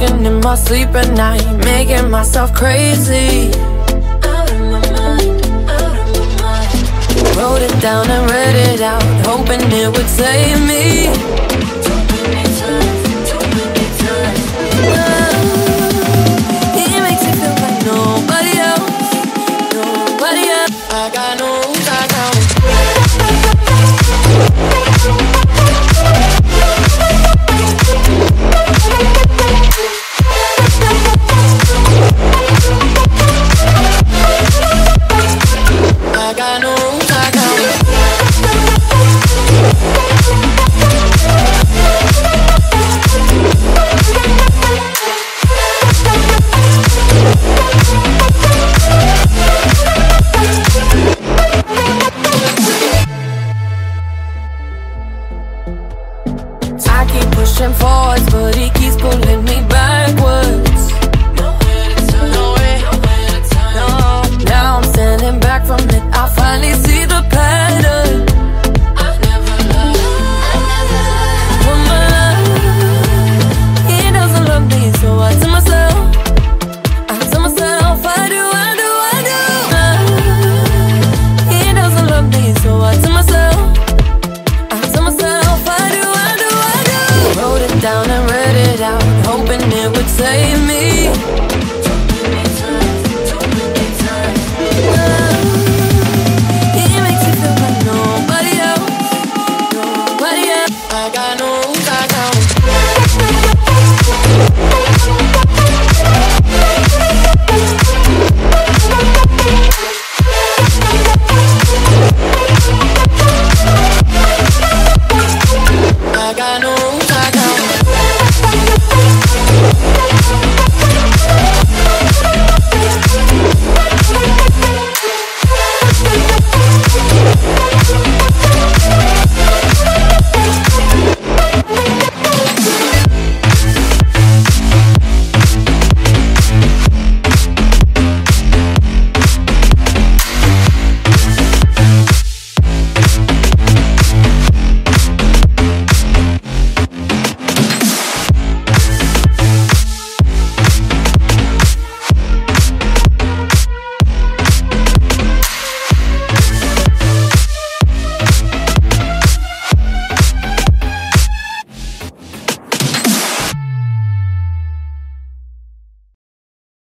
Talking in my sleep at night, making myself crazy. Out of my mind, out of my mind. Wrote it down and read it out, hoping it would save me. Too many times, too many times. Oh, he makes it feel like nobody else, nobody else. I got no keep pushing forwards, but he keeps pulling me backwards. save me. He makes you feel like nobody else. Nobody else. I got no.